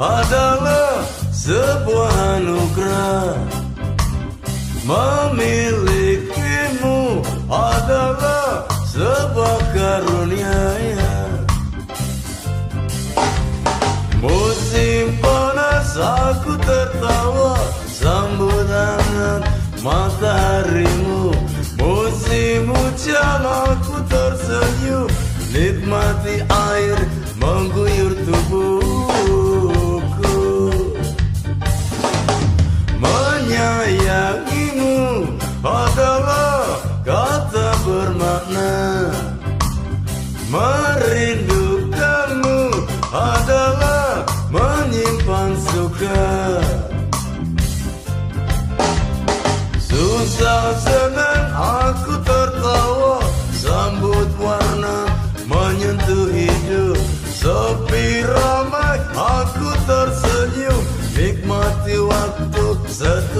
adalah sebuah anugerah Memilikimu adalah sebuah karunia. Musim panas aku tertawa Sambut hangat mataharimu Musim hujan aku tersenyum Nikmati suka. Susah senang aku tertawa. Sambut warna menyentuh hidup. Sepi ramai aku tersenyum. Nikmati waktu setubuh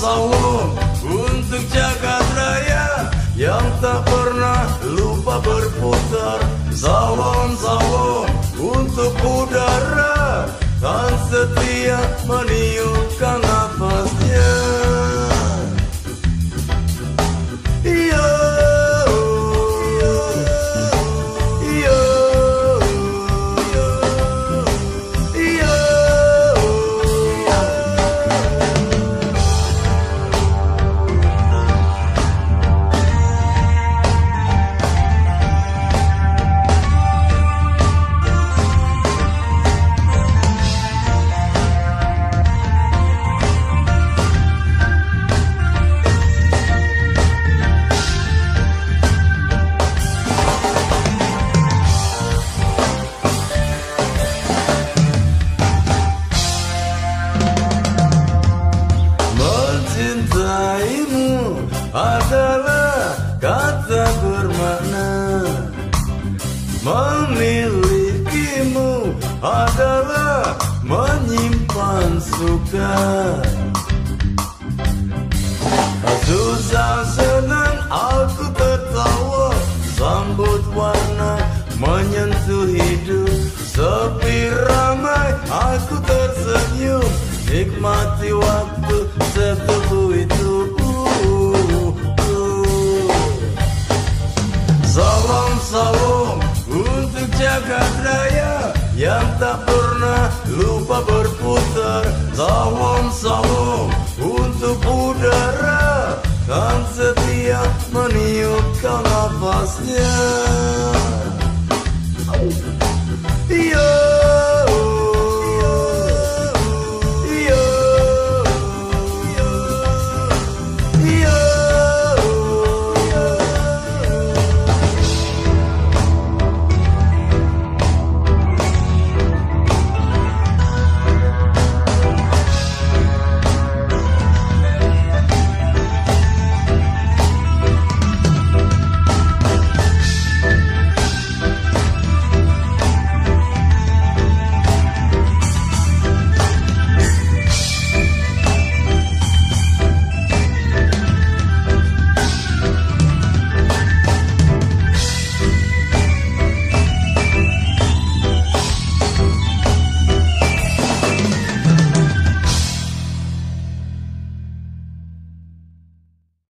Salam untuk jagat raya yang tak pernah lupa berputar. Salam untuk udara dan setia meniupkan nafasnya. Adalah kata bermakna. Memilikimu adalah menyimpan suka. Susah senang aku tertawa. Sambut warna menyentuh hidup. Sepi ramai aku tersenyum. Nikmati waktu setubuh salam untuk jagat raya Yang tak pernah lupa berputar. Salam salam untuk udara Kan setia meniupkan nafasnya